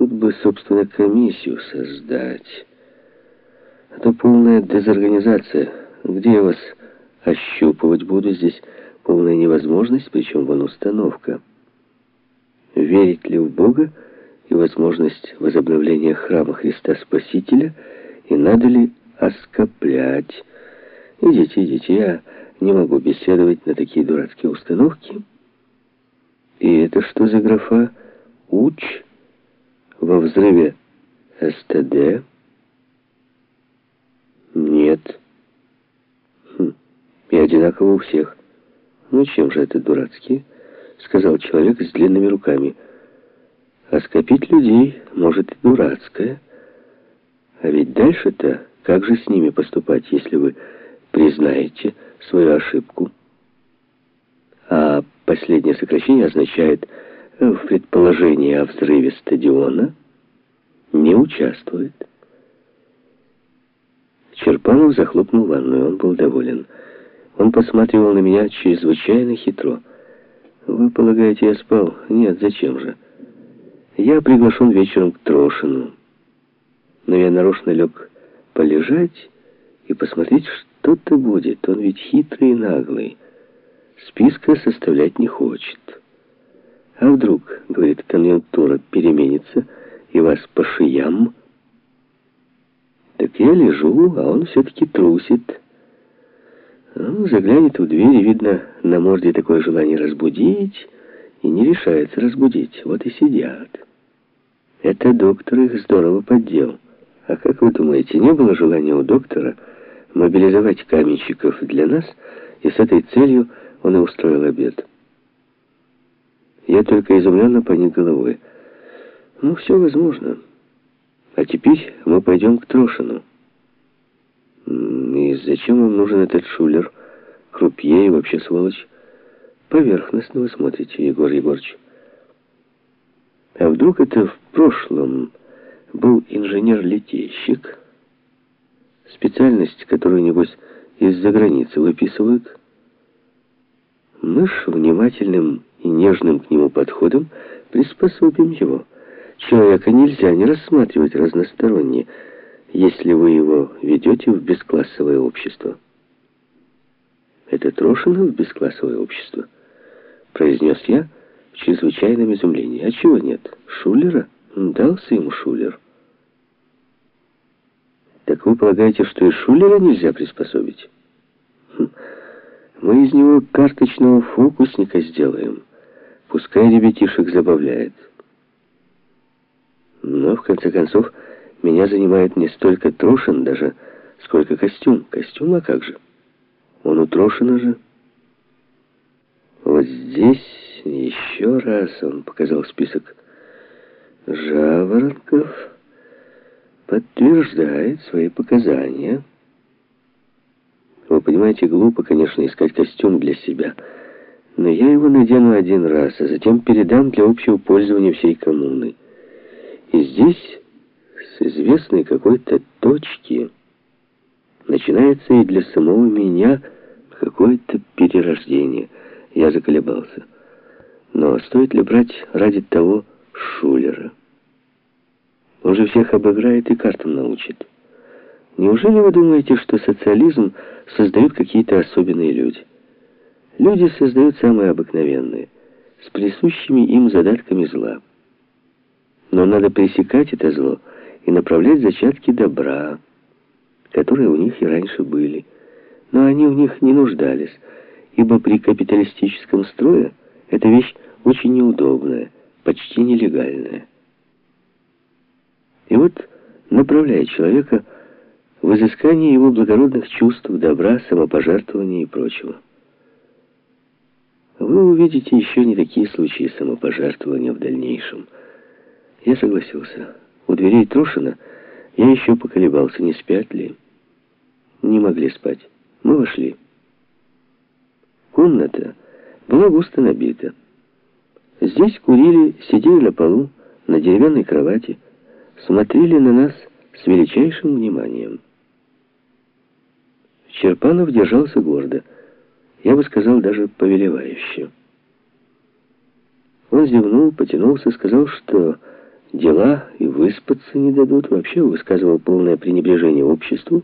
Тут бы, собственно, комиссию создать. А то полная дезорганизация. Где я вас ощупывать буду? Здесь полная невозможность, причем вон установка. Верить ли в Бога и возможность возобновления храма Христа Спасителя, и надо ли оскоплять? Идите, идите, я не могу беседовать на такие дурацкие установки. И это что за графа? Уч во взрыве СТД? Нет. Хм. И одинаково у всех. Ну чем же это дурацкие? Сказал человек с длинными руками. А скопить людей может и дурацкое. А ведь дальше-то как же с ними поступать, если вы признаете свою ошибку? А последнее сокращение означает в предположении о взрыве стадиона не участвует. Черпанов захлопнул ванную, он был доволен. Он посматривал на меня чрезвычайно хитро. «Вы полагаете, я спал? Нет, зачем же? Я приглашен вечером к Трошину. Но я нарочно лег полежать и посмотреть, что-то будет. Он ведь хитрый и наглый» списка составлять не хочет. А вдруг, говорит, конъюнктура переменится, и вас по шиям? Так я лежу, а он все-таки трусит. Ну, заглянет в дверь, и видно, на морде такое желание разбудить, и не решается разбудить. Вот и сидят. Это доктор их здорово поддел. А как вы думаете, не было желания у доктора мобилизовать каменщиков для нас, и с этой целью он и устроил обед. Я только изумленно поник головой. Ну, все возможно. А теперь мы пойдем к Трошину. И зачем вам нужен этот шулер? Крупье и вообще сволочь. Поверхностно вы смотрите, Егор Егорович. А вдруг это в прошлом был инженер-летейщик? Специальность, которую, небось, из-за границы выписывают? мы ж внимательным и нежным к нему подходом приспособим его. Человека нельзя не рассматривать разносторонне, если вы его ведете в бесклассовое общество. Это Трошина в бесклассовое общество, произнес я в чрезвычайном изумлении. А чего нет? Шулера? Дался ему Шулер. Так вы полагаете, что и Шулера нельзя приспособить? Хм. Мы из него карточного фокусника сделаем. Пускай ребятишек забавляет. Но, в конце концов, меня занимает не столько Трошин даже, сколько костюм. Костюм, а как же? Он у Трошина же. Вот здесь еще раз он показал список Жаворонков подтверждает свои показания. Вы понимаете, глупо, конечно, искать костюм для себя. Но я его надену один раз, а затем передам для общего пользования всей коммуны. И здесь, с известной какой-то точки, начинается и для самого меня какое-то перерождение. Я заколебался. Но стоит ли брать ради того Шулера? Он же всех обыграет и картам научит. Неужели вы думаете, что социализм создают какие-то особенные люди? Люди создают самые обыкновенные, с присущими им задатками зла. Но надо пресекать это зло и направлять зачатки добра, которые у них и раньше были. Но они в них не нуждались, ибо при капиталистическом строе эта вещь очень неудобная, почти нелегальная. И вот, направляя человека в изыскании его благородных чувств, добра, самопожертвования и прочего. Вы увидите еще не такие случаи самопожертвования в дальнейшем. Я согласился. У дверей Трошина я еще поколебался, не спят ли. Не могли спать. Мы вошли. Комната была густо набита. Здесь курили, сидели на полу, на деревянной кровати, смотрели на нас с величайшим вниманием. Черпанов держался гордо. Я бы сказал, даже повелевающе. Он зевнул, потянулся, сказал, что дела и выспаться не дадут. Вообще высказывал полное пренебрежение обществу.